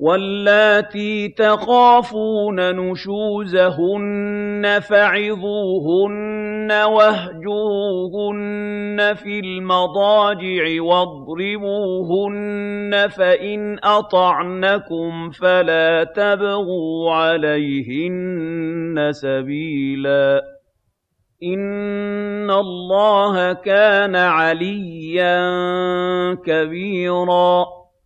وَاللَّاتِي تَخَافُونَ نُشُوزَهُنَّ فَعِظُوهُنَّ وَاهْجُرُوهُنَّ فِي الْمَضَاجِعِ وَاضْرِبُوهُنَّ ۖ فَإِنْ أَطَعْنَكُمْ فَلَا تَبْغُوا عَلَيْهِنَّ سَبِيلًا ۗ إِنَّ اللَّهَ كَانَ عَلِيًّا كَبِيرًا